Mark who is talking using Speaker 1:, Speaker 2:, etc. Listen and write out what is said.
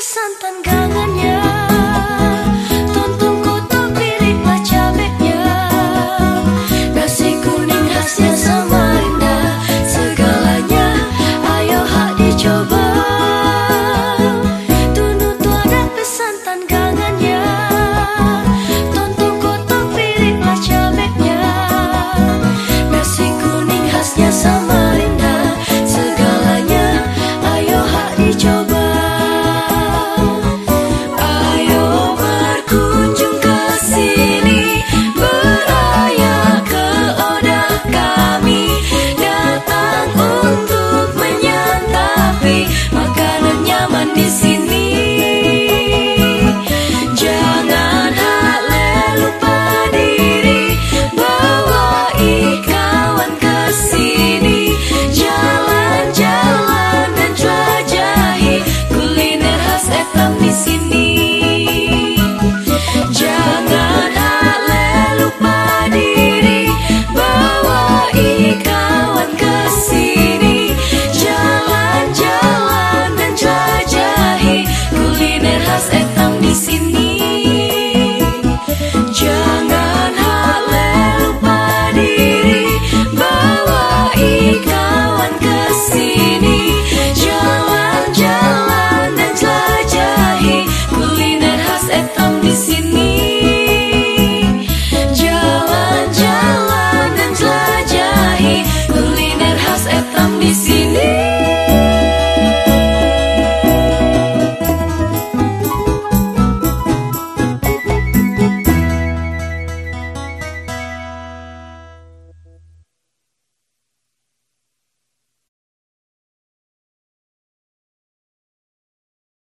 Speaker 1: santan gangan setan di sini